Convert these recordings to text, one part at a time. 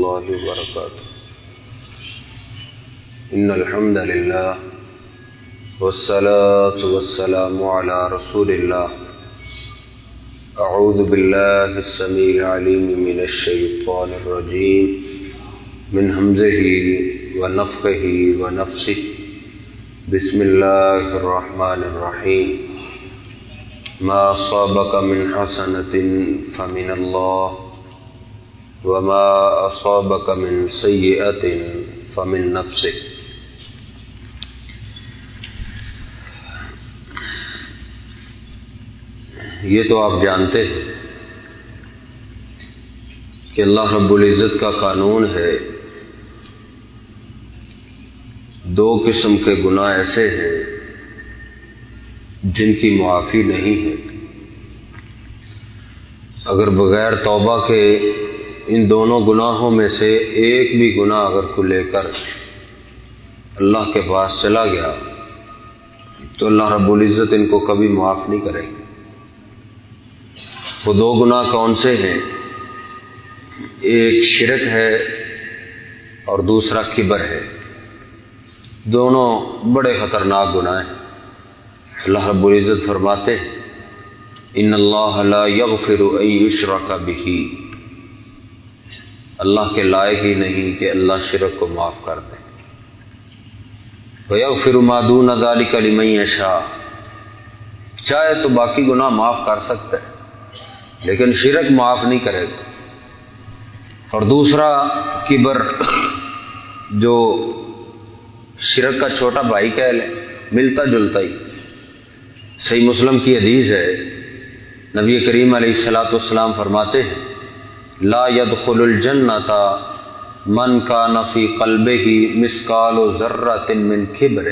الله وبركاته. إن الحمد لله والصلاة والسلام على رسول الله. أعوذ بالله السميع العليم من الشيطان الرجيم. من همزه ونفخه ونفسه. بسم الله الرحمن الرحيم. ما أصابك من حسنة فمن الله. وما أصابك من سيئة فمن نفسك. یہ تو آپ جانتے ہیں کہ اللہ رب العزت کا قانون ہے، دو قسم کے گناہ ایسے ہیں جن کی معافی نہیں ہے۔ اگر بغیر توبہ کے ان دونوں گناہوں میں سے ایک بھی گناہ اگر کو لے کر اللہ کے پاس چلا گیا، تو اللہ رب العزت ان کو کبھی معاف نہیں کرے گی وہ دو گناہ کون سے ہیں؟ ایک شرک ہے اور دوسرا کبر ہے۔ دونوں بڑے خطرناک گناہ ہیں۔ اللہ رب العزت فرماتے ہیں، ان اللہ لا یغفر ان یشرک به اللہ کے لائق ہی نہیں کہ اللہ شرک کو معاف کر دے۔ ویغفر ما دون ذلک لمن یشاء چاہے تو باقی گناہ معاف کر سکتا ہے، لیکن شرک معاف نہیں کرے گا۔ اور دوسرا کبر، جو شرک کا چھوٹا بھائی کہہ لے، ملتا جلتا ہی۔ صحیح مسلم کی حدیث ہے، نبی کریم علیہ السلاۃ والسلام فرماتے ہیں لا يدخل الجنت من کا نفی قلب ہی مسکال و ذرہ تن من کبر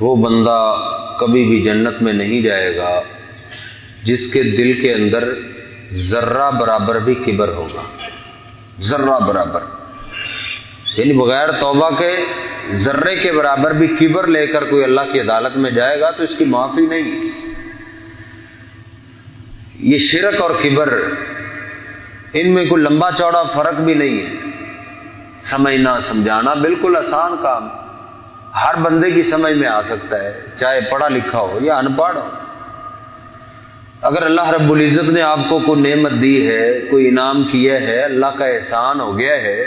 وہ بندہ کبھی بھی جنت میں نہیں جائے گا جس کے دل کے اندر ذرہ برابر بھی کبر ہوگا۔ ذرہ برابر۔ یعنی بغیر توبہ کے ذرے کے برابر بھی کبر لے کر کوئی اللہ کی عدالت میں جائے گا تو اس کی معافی نہیں۔ یہ شرک اور کبر ان میں کوئی لمبا چوڑا فرق بھی نہیں ہے۔ سمجھنا، سمجھانا بالکل آسان کام۔ ہر بندے کی سمجھ میں آ سکتا ہے، چاہے پڑھا لکھا ہو یا ان پڑھ ہو۔ اگر اللہ رب العزت نے آپ کو کوئی نعمت دی ہے، کوئی انعام کیا ہے، اللہ کا احسان ہو گیا ہے،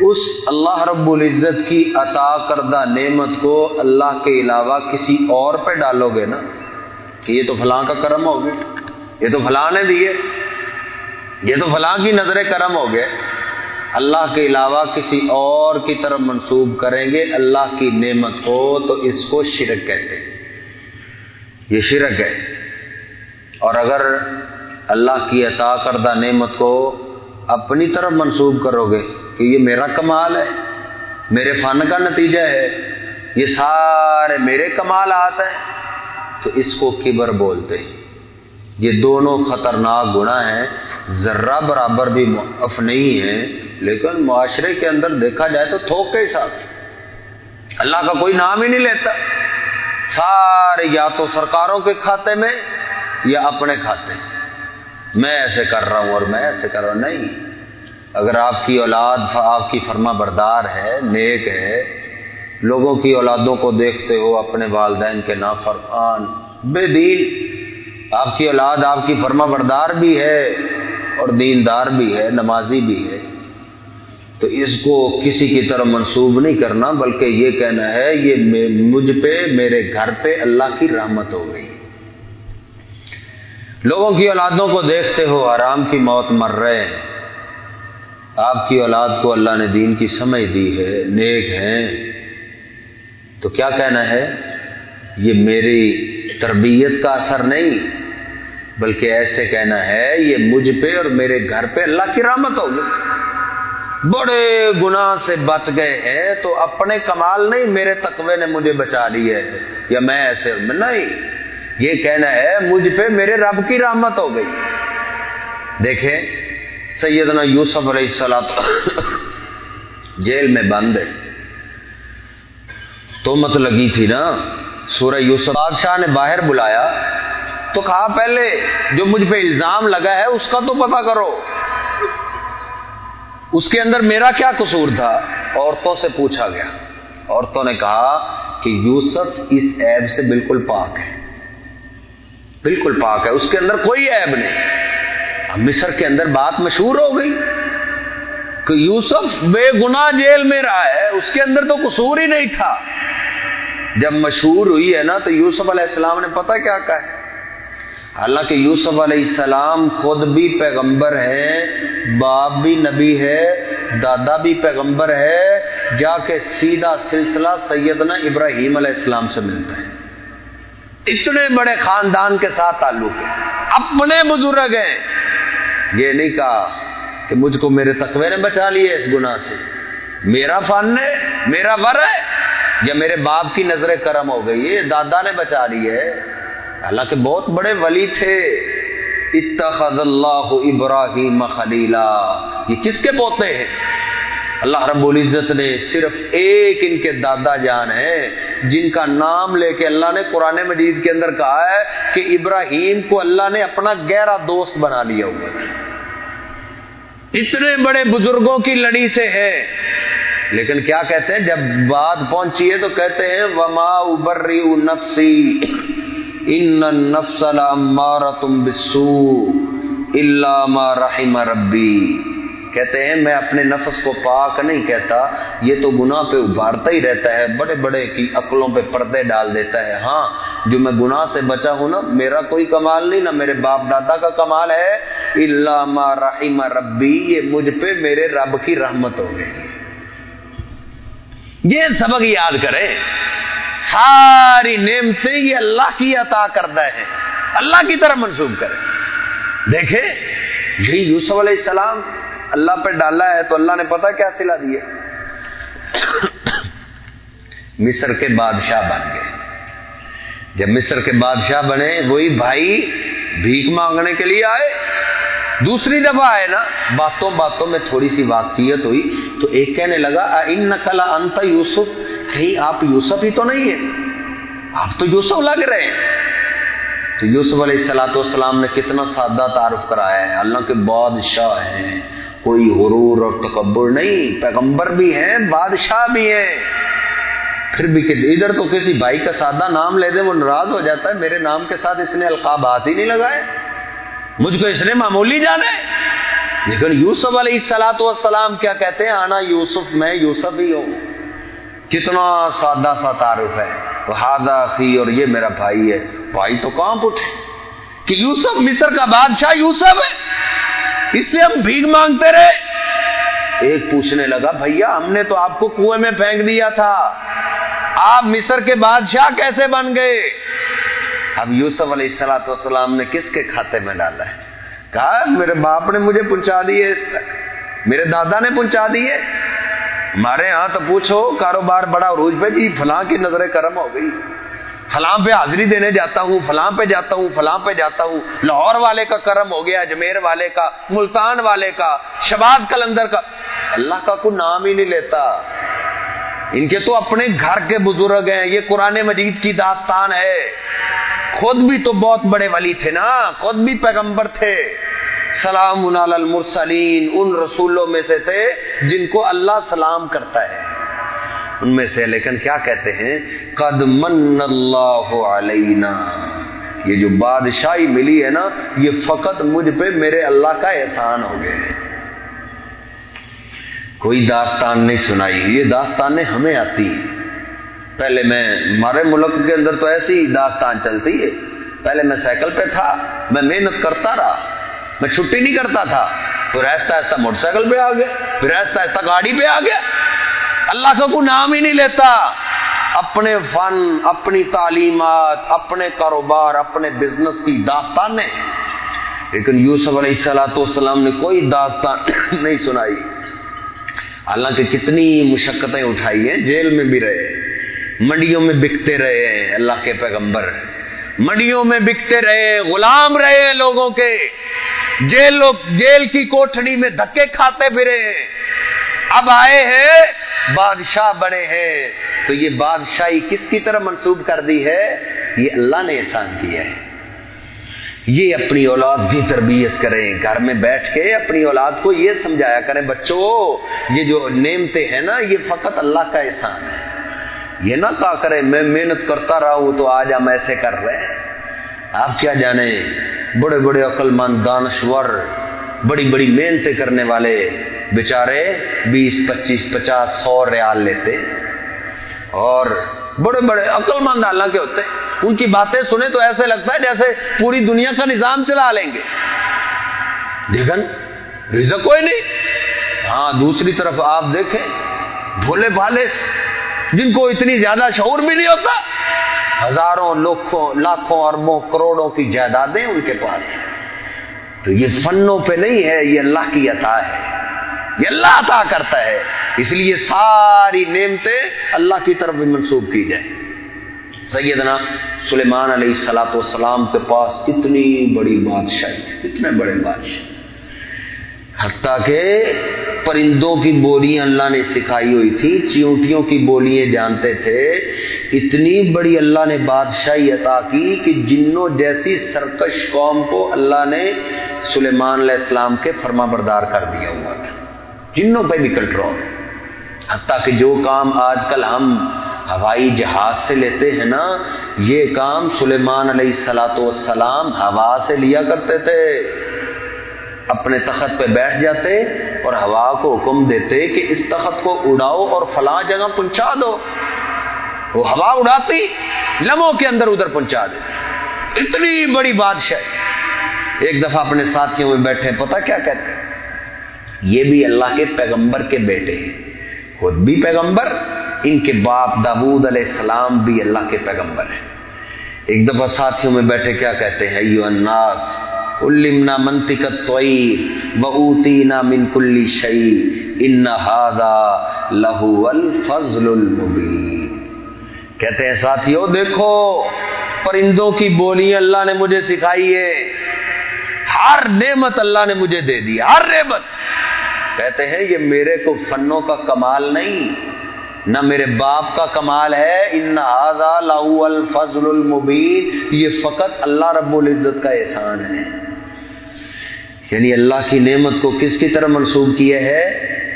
اس اللہ رب العزت کی عطا کردہ نعمت کو اللہ کے علاوہ کسی اور پہ ڈالو گے نا، کہ یہ تو فلاں کا کرم ہو گیا۔ یہ تو فلاں نے دیے۔ یہ تو فلاں کی نظر کرم ہو گئے۔ اللہ کے علاوہ کسی اور کی طرف منسوب کریں گے، اللہ کی نعمت کو تو اس کو شرک کہتے ہیں۔ یہ شرک ہے۔ اور اگر اللہ کی عطا کردہ نعمت کو اپنی طرف منسوب کرو گے کہ یہ میرا کمال ہے، میرے فن کا نتیجہ ہے، یہ سارے میرے کمالات ہیں، تو اس کو کبر بولتے ہیں۔ یہ دونوں خطرناک گناہ ہیں۔ ذرہ برابر بھی معاف نہیں ہے لیکن معاشرے کے اندر دیکھا جائے تو تھوک کے حساب اللہ کا کوئی نام ہی نہیں لیتا۔ سارے یا تو سرکاروں کے کھاتے میں یا اپنے کھاتے میں ایسے کر رہا ہوں اور میں ایسے کر رہا ہوں۔ نہیں۔ اگر آپ کی اولاد، آپ کی فرما بردار ہے، نیک ہے، لوگوں کی اولادوں کو دیکھتے ہو اپنے والدین کے نافرمان، بے دین آپ کی اولاد آپ کی فرما بردار بھی ہے اور دیندار بھی ہے، نمازی بھی ہے۔ تو اس کو کسی کی طرف منسوب نہیں کرنا، بلکہ یہ کہنا ہے، یہ مجھ پہ، میرے گھر پہ اللہ کی رحمت ہو گئی۔ لوگوں کی اولادوں کو دیکھتے ہو، آرام کی موت مر رہے ہیں۔ آپ کی اولاد کو اللہ نے دین کی سمجھ دی ہے، نیک ہیں۔ تو کیا کہنا ہے؟ یہ میری تربیت کا اثر نہیں۔ بلکہ ایسے کہنا ہے، یہ مجھ پہ اور میرے گھر پہ اللہ کی رحمت ہو۔ گئی بڑے گناہ سے بچ گئے ہیں، تو اپنے کمال نہیں، میرے تقوی نے مجھے بچا لی ہے۔ یا میں ایسے نہیں۔ یہ کہنا ہے، مجھ پہ میرے رب کی رحمت ہو گئی۔ دیکھیں، سیدنا یوسف علیہ السلام جیل میں بند ہے۔ تو مت لگی تھی نا۔ سورہ یوسف، بادشاہ نے باہر بلایا۔ تو کہا پہلے جو مجھ پہ الزام لگا ہے اس کا تو پتا کرو۔ اس کے اندر میرا کیا قصور تھا؟ عورتوں سے پوچھا گیا۔ عورتوں نے کہا کہ یوسف اس عیب سے بالکل پاک ہے۔ بالکل پاک ہے۔ اس کے اندر کوئی عیب نہیں۔ اب مصر کے اندر بات مشہور ہو گئی کہ یوسف بے گنا جیل میں رہا ہے۔ اس کے اندر تو قصور ہی نہیں تھا۔ جب مشہور ہوئی ہے نا تو یوسف علیہ السلام نے پتا کیا کہا ہے۔ حالانکہ یوسف علیہ السلام خود بھی پیغمبر ہے، باپ بھی نبی ہے، دادا بھی پیغمبر ہے، جا کے سیدھا سلسلہ سیدنا ابراہیم علیہ السلام سے ملتا ہے۔ اتنے بڑے خاندان کے ساتھ تعلق ہے۔ اپنے بزرگ ہیں۔ یہ نہیں کہا کہ مجھ کو میرے تقوی نے بچا لیے اس گناہ سے۔ میرا فن ہے، میرا ور ہے، یا میرے باپ کی نظر کرم ہو گئی ہے، دادا نے بچا لی ہے۔ حالانکہ بہت بڑے ولی تھے۔ اتخذ اللہ ابراہیم خلیلا۔ یہ کس کے پوتے ہیں؟ اللہ رب العزت نے صرف ایک ان کے دادا جان ہیں، جن کا نام لے کے اللہ نے قرآن مجید کے اندر کہا ہے کہ ابراہیم کو اللہ نے اپنا گہرا دوست بنا لیا ہوا اتنے بڑے بزرگوں کی لڑی سے ہے لیکن کیا کہتے ہیں؟ جب بات پہنچی ہے تو کہتے ہیں، وما ابری نفسی ان نفس تم بسو اللہ ما رحم ربی کہتے ہیں، میں اپنے نفس کو پاک نہیں کہتا، یہ تو گناہ پہ ابھارتا ہی رہتا ہے، بڑے بڑے کی عقلوں پہ پردے ڈال دیتا ہے۔ ہاں جو میں گناہ سے بچا ہوں نا، میرا کوئی کمال نہیں، نہ میرے باپ دادا کا کمال ہے۔ اللہ ما رحم ربی یہ مجھ پہ میرے رب کی رحمت ہو گئی۔ یہ سبق یاد کریں ساری نعمتیں یہ اللہ کی عطا کرتا ہے اللہ کی طرح منسوخ کرے دیکھے یہی جی یوسف علیہ السلام اللہ پہ ڈالا ہے تو اللہ نے پتا کیا سلا دیے؟ مصر کے بادشاہ بن گئے۔ جب مصر کے بادشاہ بنے، وہی بھائی بھیک مانگنے کے لیے آئے۔ دوسری دفعہ آئے نا، باتوں باتوں میں تھوڑی سی واقفیت ہوئی، تو ایک کہنے لگا ان نقلا انت یوسف؟ کہیں آپ یوسف ہی تو نہیں ہے آپ تو یوسف لگ رہے ہیں. تو یوسف علیہ السلاۃ والسلام نے کتنا سادہ تعارف کرایا ہے، اللہ کے بادشاہ ہیں، کوئی غرور اور تکبر نہیں، پیغمبر بھی ہیں، بادشاہ بھی ہیں۔ پھر بھی کہ ادھر تو کسی بھائی کا سادہ نام لے دے، وہ ناراض ہو جاتا ہے، میرے نام کے ساتھ اس نے القاب ہاتھ ہی نہیں لگائے۔ مجھ کو اس نے معمولی جانا ہے لیکن یوسف علیہ السلاۃ والسلام کیا کہتے ہیں؟ آنا یوسف، میں یوسف ہی ہوں۔ کتنا سادہ سا تعارف ہے۔ ہادہ خی اور یہ میرا بھائی ہے۔ بھائی تو کہاں پٹھے؟ کہ یوسف مصر کا بادشاہ یوسف ہے؟ اس سے ہم بھیگ مانگتے رہے۔ ایک پوچھنے لگا، بھیا، ہم نے تو آپ کو کنویں میں پھینک دیا تھا۔ آپ مصر کے بادشاہ کیسے بن گئے؟ اب یوسف علیہ السلاۃ والسلام نے کس کے کھاتے میں ڈالا ہے؟ کہا، میرے باپ نے مجھے پہنچا دیے میرے دادا نے پہنچا دیے ہمارے یہاں تو پوچھو، کاروبار بڑا عروج پہ جی فلاں کی نظر کرم ہو گئی۔ فلاں پہ حاضری دینے جاتا ہوں، فلاں پہ جاتا ہوں، فلاں پہ جاتا ہوں۔ لاہور والے کا کرم ہو گیا، اجمیر والے کا، ملتان والے کا شباز کلندر کا۔ اللہ کا کوئی نام ہی نہیں لیتا۔ ان کے تو اپنے گھر کے بزرگ ہیں، یہ قرآن مجید کی داستان ہے۔ خود بھی تو بہت بڑے ولی تھے نا، خود بھی پیغمبر تھے۔ سلام المرسلین، ان رسولوں میں سے تھے جن کو اللہ سلام کرتا ہے۔ ان میں سے، لیکن کیا کہتے ہیں؟ قد من اللہ علینا۔ یہ جو بادشاہی ملی ہے نا، یہ فقط مجھ پہ میرے اللہ کا احسان ہو گئے کوئی داستان نہیں سنائی، یہ داستانیں ہمیں آتی ہیں۔ پہلے میں ہمارے ملک کے اندر تو ایسی داستان چلتی ہے۔ پہلے میں سائیکل پہ تھا، میں محنت کرتا رہا۔ میں چھٹی نہیں کرتا تھا۔ پھر ایستا ایستا موٹر سائیکل پہ آ گیا۔ پھر ایستا ایستا گاڑی پہ آ گیا۔ اللہ کا کوئی نام ہی نہیں لیتا۔ اپنے فن، اپنی تعلیمات، اپنے کاروبار، اپنے بزنس کی داستانیں۔ لیکن یوسف علیہ السلاۃ والسلام نے کوئی داستان نہیں سنائی۔ حالانکہ کتنی مشقتیں اٹھائی ہیں، جیل میں بھی رہے۔ منڈیوں میں بکتے رہے ہیں، اللہ کے پیغمبر۔ منڈیوں میں بکتے رہے، غلام رہے لوگوں کے۔ جیل جیل کی کوٹڑی میں دھکے کھاتے پھرے اب آئے ہیں، بادشاہ بنے ہیں۔ تو یہ بادشاہی کس کی طرح منسوب کر دی ہے؟ یہ اللہ نے احسان کیا ہے۔ یہ اپنی اولاد کی تربیت کریں، گھر میں بیٹھ کے اپنی اولاد کو یہ سمجھایا کریں، بچوں، یہ جو نعمتیں ہیں نا، یہ فقط اللہ کا احسان ہے۔ یہ نہ کہا کرے میں محنت کرتا رہا ہوں تو آج ہم ایسے کر رہے ہیں۔ آپ کیا جانے، بڑے بڑے عقل مند دانشور، بڑی بڑی محنتیں کرنے والے بیچارے بیس، پچیس، پچاس، سو ریال لیتے۔ اور بڑے بڑے عقل مند اللہ کے ہوتے۔ ان کی باتیں سنیں تو ایسے لگتا ہے جیسے پوری دنیا کا نظام چلا لیں گے۔ دیکھن رزق کوئی نہیں۔ ہاں دوسری طرف آپ دیکھیں، بھولے بھالے۔ جن کو اتنی زیادہ شعور بھی نہیں ہوتا، ہزاروں لاکھوں لاکھوں اربوں کروڑوں کی جائیدادیں ان کے پاس۔ تو یہ فنوں پہ نہیں ہے، یہ اللہ کی عطا ہے۔ یہ اللہ عطا کرتا ہے۔ اس لیے ساری نعمتیں اللہ کی طرف بھی منسوخ کی جائیں۔ سیدنا سلیمان علیہ السلاۃ والسلام کے پاس اتنی بڑی بادشاہی تھی اتنے بڑے بادشاہ۔ حتیٰ کہ پرندوں کی بولیاں اللہ نے سکھائی ہوئی تھی، چیونٹیوں کی بولیاں جانتے تھے۔ اتنی بڑی اللہ نے بادشاہی عطا کی کہ جنوں جیسی سرکش قوم کو اللہ نے سلیمان علیہ السلام کے فرما بردار کر دیا ہوا تھا۔ جنوں پہ بھی کنٹرول۔ حتیٰ کہ جو کام آج کل ہم ہوائی جہاز سے لیتے ہیں نا، یہ کام سلیمان علیہ السلاۃ والسلام ہوا سے لیا کرتے تھے۔ اپنے تخت پہ بیٹھ جاتے اور ہوا کو حکم دیتے کہ اس تخت کو اڑاؤ اور فلاں جگہ پہنچا دو۔ وہ ہوا اڑاتی، لمحوں کے اندر ادھر پہنچا دیتی۔ اتنی بڑی بادشاہ۔ ایک دفعہ اپنے ساتھیوں میں بیٹھے پتا کیا کہتے یہ بھی اللہ کے پیغمبر کے بیٹے ہیں۔ خود بھی پیغمبر، ان کے باپ دابود علیہ السلام بھی اللہ کے پیغمبر ہیں۔ ایک دفعہ ساتھیوں میں بیٹھے، کیا کہتے ہیں؟ یو الناس علمنا منطق الطویر وعوتینا من کل شئی ان هذا له الفضل المبین کہتے ہیں ساتھیوں دیکھو، پرندوں کی بولی اللہ نے مجھے سکھائی ہے۔ ہر نعمت اللہ نے مجھے دے دی، ہر نعمت۔ کہتے ہیں، یہ میرے کو فنوں کا کمال نہیں، نہ میرے باپ کا کمال ہے۔ ان لاہو الفضل المبین یہ فقط اللہ رب العزت کا احسان ہے۔ یعنی اللہ کی نعمت کو کس کی طرف منسوخ کیا ہے؟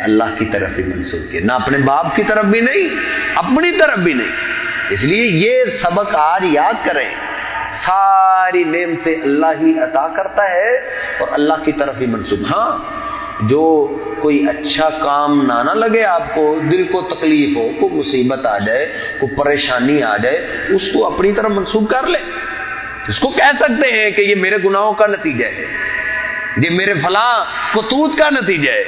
اللہ کی طرف ہی منسوخ کیا نہ اپنے باپ کی طرف بھی نہیں، اپنی طرف بھی نہیں۔ اس لیے یہ سبق آج یاد کریں۔ ساری نعمتیں اللہ ہی عطا کرتا ہے اور اللہ کی طرف ہی منسوخ ہاں جو کوئی اچھا کام نہ نہ لگے آپ کو، دل کو تکلیف ہو، کوئی مصیبت آ جائے، کوئی پریشانی آ جائے، اس کو اپنی طرف منسوخ کر لے۔ اس کو کہہ سکتے ہیں کہ یہ میرے گناہوں کا نتیجہ ہے۔ یہ میرے فلاں کتوت کا نتیجہ ہے۔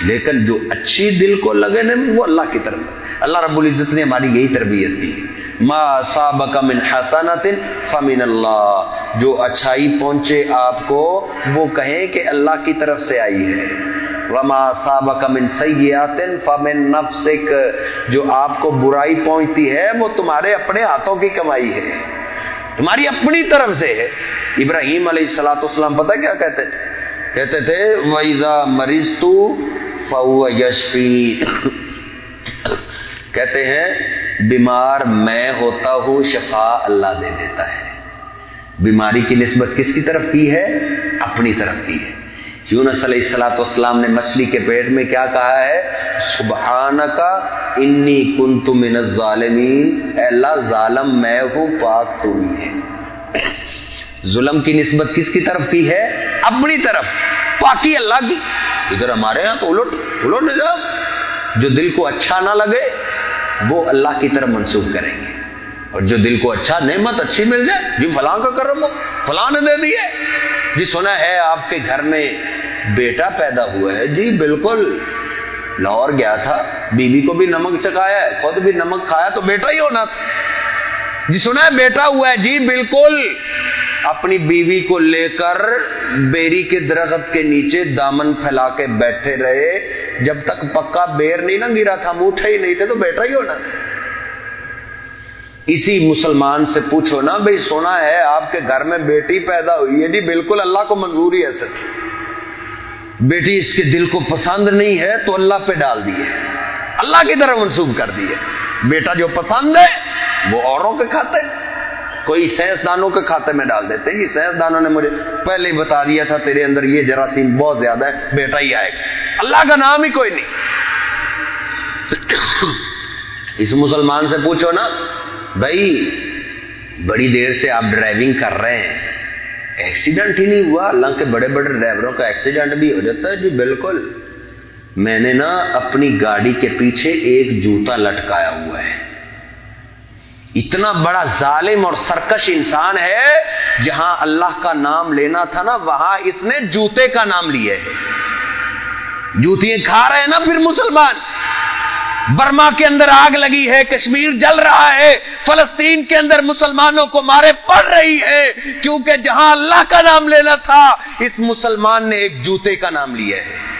لیکن جو اچھی دل کو لگے نا، وہ اللہ کی طرف۔ اللہ رب العزت نے ہماری یہی تربیت دی۔ ما سابق من حسنت فمن اللہ جو اچھائی پہنچے آپ کو، وہ کہیں کہ اللہ کی طرف سے آئی ہے۔ وما سابق من سیئات فمن نفسک۔ جو آپ کو برائی پہنچتی ہے، وہ تمہارے اپنے ہاتھوں کی کمائی ہے۔ تمہاری اپنی طرف سے ہے۔ ابراہیم علیہ السلاۃ والسلام پتہ کیا کہتے تھے؟ کہتے تھے ویزا مریض تو فو یشفی کہتے ہیں، بیمار میں ہوتا ہوں، شفا اللہ دے دیتا ہے۔ بیماری کی نسبت کس کی طرف کی ہے؟ اپنی طرف کی ہے۔ یونس علیہ السلاۃ والسلام نے مچھلی کے پیٹ میں کیا کہا ہے؟ سبحان کا انی کن تم ظالمین اللہ، ظالم میں ہوں، پاک تم ظلم کی نسبت کس کی طرف کی ہے؟ اپنی طرف۔ پاکی اللہ کی۔ ادھر ہمارے یہاں تو الٹ الٹ نظام۔ جو دل کو اچھا نہ لگے، وہ اللہ کی طرف منسوخ کریں گے۔ اور جو دل کو اچھا نعمت اچھی مل جائے جی فلاں کا کرم ہو۔ فلاں نے دے دیے۔ جی سنا ہے، آپ کے گھر میں بیٹا پیدا ہوا ہے۔ جی بالکل۔ لاہور گیا تھا، بیوی بی کو بھی نمک چکایا ہے، خود بھی نمک کھایا تو بیٹا ہی ہونا تھا۔ جی سنا ہے بیٹا ہوا ہے جی بالکل۔ اپنی بیوی کو لے کر بیری کے درخت کے نیچے دامن پھیلا کے بیٹھے رہے۔ جب تک پکا بیر نہیں نہ گرا تھا موٹے ہی نہیں تھے تو بیٹا ہی ہونا۔ اسی مسلمان سے پوچھو نا بھائی سونا ہے، آپ کے گھر میں بیٹی پیدا ہوئی ہے۔ جی بالکل، اللہ کو منظوری ہے، سر۔ بیٹی اس کے دل کو پسند نہیں ہے، تو اللہ پہ ڈال دیے۔ اللہ کی طرح منسوخ کر دیے۔ بیٹا جو پسند ہے، وہ اوروں کے کھاتے کوئی سائنسدانوں کے کھاتے میں ڈال دیتے جی سائنسدانوں نے مجھے پہلے ہی بتا دیا تھا، تیرے اندر یہ جراثیم بہت زیادہ ہے، بیٹا ہی آئے گا۔ اللہ کا نام ہی کوئی نہیں۔ اس مسلمان سے پوچھو نا، بھائی، بڑی دیر سے آپ ڈرائیونگ کر رہے ہیں۔ ایکسیڈنٹ ہی نہیں ہوا اللہ کے بڑے بڑے ڈرائیوروں کا ایکسیڈنٹ بھی ہو جاتا ہے جی بالکل۔ میں نے نا اپنی گاڑی کے پیچھے ایک جوتا لٹکایا ہوا ہے۔ اتنا بڑا ظالم اور سرکش انسان ہے، جہاں اللہ کا نام لینا تھا نا، وہاں اس نے جوتے کا نام لیا ہے۔ جوتیاں کھا رہے ہیں نا پھر مسلمان۔ برما کے اندر آگ لگی ہے، کشمیر جل رہا ہے، فلسطین کے اندر مسلمانوں کو مارے پڑ رہی ہے۔ کیونکہ جہاں اللہ کا نام لینا تھا، اس مسلمان نے ایک جوتے کا نام لیا ہے۔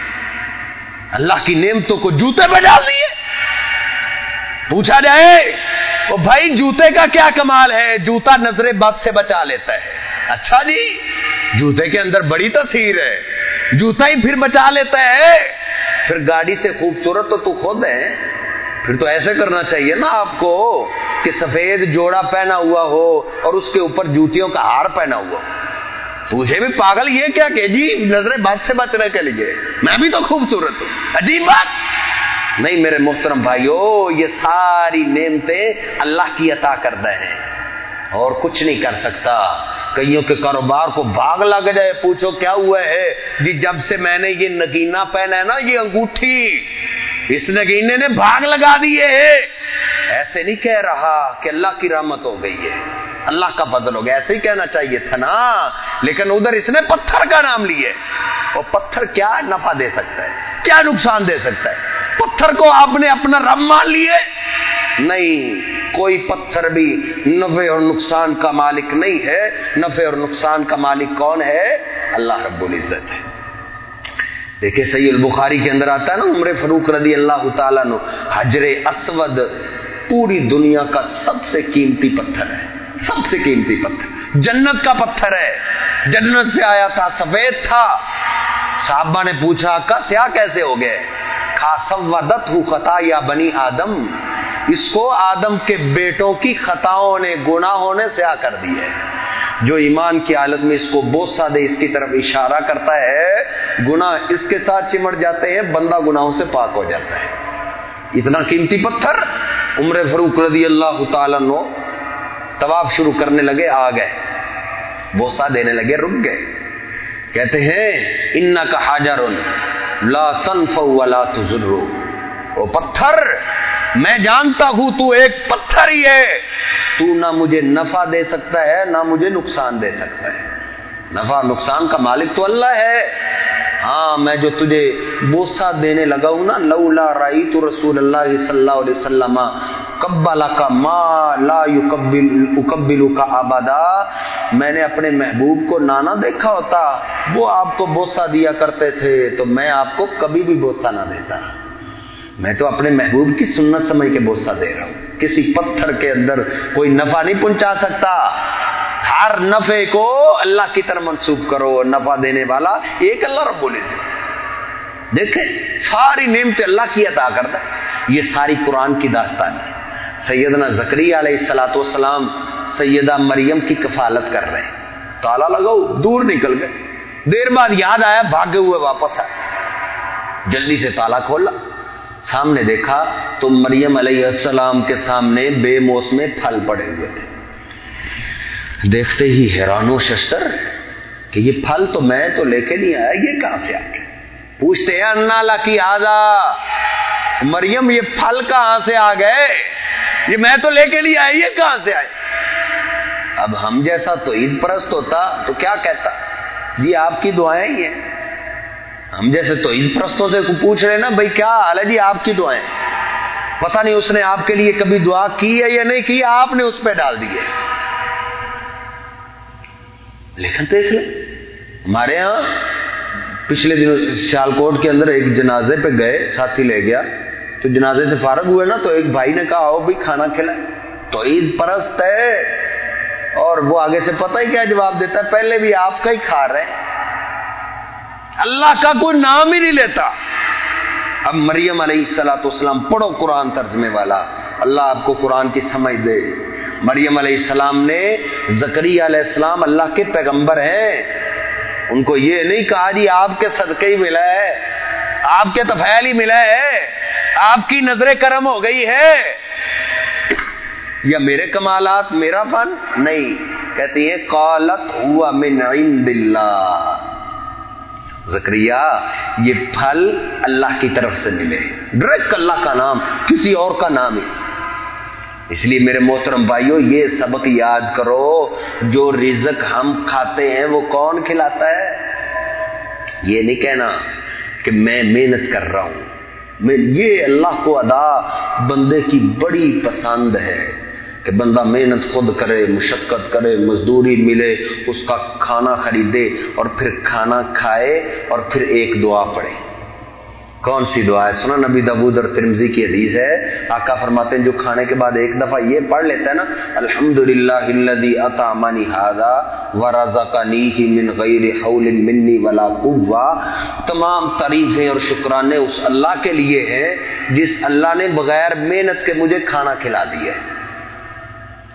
اللہ کی نعمتوں کو جوتے پہ ڈال دیے۔ پوچھا جائے وہ بھائی جوتے کا کیا کمال ہے؟ جوتا نظر بد سے بچا لیتا ہے۔ اچھا جی جوتے کے اندر بڑی تصویر ہے۔ جوتا ہی پھر بچا لیتا ہے۔ پھر گاڑی سے خوبصورت تو تو خود ہے۔ پھر تو ایسے کرنا چاہیے نا آپ کو کہ سفید جوڑا پہنا ہوا ہو اور اس کے اوپر جوتیوں کا ہار پہنا ہوا ہو۔ پوچھے بھی پاگل یہ کیا کہ جی نظریں بات سے بچنے کے لیے میں بھی تو خوبصورت ہوں۔ عجیب بات۔ نہیں میرے محترم بھائیو، یہ ساری نعمتیں اللہ کی عطا کردہ ہیں۔ اور کچھ نہیں کر سکتا۔ کئیوں کے کاروبار کو بھاگ لگ جائے، پوچھو کیا ہوا ہے؟ جی جب سے میں نے یہ نگینا پہنا ہے نا، یہ انگوٹھی۔ اس نگینے نے بھاگ لگا دیے۔ ایسے نہیں کہہ رہا کہ اللہ کی رحمت ہو گئی ہے۔ اللہ کا بدل ہو گیا۔ ایسے ہی کہنا چاہیے تھا نا۔ لیکن ادھر اس نے پتھر کا نام لیے۔ اور پتھر کیا نفع دے سکتا ہے؟ کیا نقصان دے سکتا ہے؟ پتھر کو آپ نے اپنا رب مان لیے۔ نہیں، کوئی پتھر بھی نفع اور نقصان کا مالک نہیں ہے۔ نفع اور نقصان کا مالک کون ہے؟ اللہ رب العزت ہے۔ دیکھیں صحیح البخاری کے اندر آتا ہے نا، عمر فروخ رضی اللہ تعالیٰ نو حجر اسود، پوری دنیا کا سب سے قیمتی پتھر ہے، سب سے قیمتی پتھر، جنت کا پتھر ہے۔ جنت سے آیا تھا، سفید تھا۔ صحابہ نے پوچھا کا سیا کیسے ہو گئے؟ کھا سودت ہوں خطا یا بنی آدم۔ اس کو آدم کے بیٹوں کی خطاؤں نے، گناہوں نے سیا کر دی ہے۔ جو ایمان کی حالت میں اس کو بوسا دے اس کی طرف اشارہ کرتا ہے، گناہ اس کے ساتھ چمٹ جاتے ہیں، بندہ گناہوں سے پاک ہو جاتا ہے۔ اتنا قیمتی پتھر عمر فروخ رضی اللہ تعالیٰ نو طواف شروع کرنے لگے، آ گئے۔ بوسا دینے لگے، رک گئے۔ کہتے ہیں ان کا حاجر لا تنف ولا تجرو وہ پتھر میں جانتا ہوں تو ایک پتھر ہی ہے۔ تو نہ مجھے نفع دے سکتا ہے، نہ مجھے نقصان دے سکتا ہے۔ نفع، نقصان کا مالک تو اللہ ہے۔ ہاں میں جو تجھے بوسا دینے لگا ہوں نا، لولا رائی تو رسول اللہ صلی اللہ علیہ وسلم کبلا کا ما لا اکبل کا آبادا میں نے اپنے محبوب کو نانا دیکھا ہوتا، وہ آپ کو بوسا دیا کرتے تھے، تو میں آپ کو کبھی بھی بوسا نہ دیتا۔ میں تو اپنے محبوب کی سنت سمجھ کے بوسا دے رہا ہوں۔ کسی پتھر کے اندر کوئی نفع نہیں پہنچا سکتا۔ ہر نفے کو اللہ کی طرح منسوخ کرو نفع دینے والا ایک اللہ رب بولے سے دیکھیں، ساری نعمت اللہ کی عطا کرتا یہ ساری قرآن کی داستان ہے۔ سیدنا زکری علیہ السلاۃ والسلام سیدہ مریم کی کفالت کر رہے ہیں۔ تالا لگاؤ، دور نکل گئے۔ دیر بعد یاد آیا، بھاگے ہوئے واپس آئے۔ جلدی سے تالا کھولا سامنے دیکھا تو مریم علیہ السلام کے سامنے بے موسم پھل پڑے ہوئے تھے۔ دیکھتے ہی حیران و ششتر کہ یہ پھل تو میں تو لے کے نہیں آیا، یہ کہاں سے آ گئے پوچھتے ہیں، انا لا کی آزا مریم، یہ پھل کہاں سے آ گئے؟ یہ میں تو لے کے نہیں آیا، یہ کہاں سے آئے؟ اب ہم جیسا تو عید پرست ہوتا تو کیا کہتا؟ جی آپ کی دعائیں ہی ہیں۔ ہم جیسے تو عید پرستوں سے پوچھ رہے نا، بھائی کیا حال ہے؟ جی آپ کی دعائیں۔ پتہ نہیں اس نے آپ کے لیے کبھی دعا کی ہے یا نہیں کی، آپ نے اس پہ ڈال دی ہے۔ لیکن دیکھ لیں ہمارے ہاں پچھلے دنوں سیال کوٹ کے اندر ایک جنازے پہ گئے، ساتھی لے گیا۔ تو جنازے سے فارغ ہوئے نا، تو ایک بھائی نے کہا، آؤ بھی کھانا کھلائے تو عید پرست ہے۔ اور وہ آگے سے پتہ ہی کیا جواب دیتا ہے، پہلے بھی آپ کا ہی کھا رہے ہیں۔ اللہ کا کوئی نام ہی نہیں لیتا۔ اب مریم علیہ السلاۃ والسلام پڑھو قرآن ترجمے والا۔ اللہ آپ کو قرآن کی سمجھ دے۔ مریم علیہ السلام نے زکری علیہ السلام اللہ کے پیغمبر ہیں۔ ان کو یہ نہیں کہا جی آپ کے صدقے ہی ملا ہے۔ آپ کے تفیل ہی ملا ہے۔ آپ کی نظر کرم ہو گئی ہے۔ یا میرے کمالات، میرا فن؟ نہیں۔ کہتی ہیں، قالت ہوا من عند اللہ۔ زکریہ یہ پھل اللہ کی طرف سے ملے ڈائریکٹ اللہ کا نام، کسی اور کا نام ہی اس لیے میرے محترم بھائیوں یہ سبق یاد کرو، جو رزق ہم کھاتے ہیں، وہ کون کھلاتا ہے؟ یہ نہیں کہنا کہ میں محنت کر رہا ہوں۔ یہ اللہ کو ادا بندے کی بڑی پسند ہے۔ کہ بندہ محنت خود کرے، مشقت کرے، مزدوری ملے، اس کا کھانا خریدے اور پھر کھانا کھائے اور پھر ایک دعا پڑھے۔ کون سی دعا ہے؟ سنا نبی دبود اور ترمزی کی حدیث ہے۔ آقا فرماتے ہیں جو کھانے کے بعد ایک دفعہ یہ پڑھ لیتا ہے نا الحمد للہ اطامانی و رضا کا من غیر حول منی ولا قوا تمام تعریفیں اور شکرانے اس اللہ کے لیے ہیں، جس اللہ نے بغیر محنت کے مجھے کھانا کھلا دیا ہے۔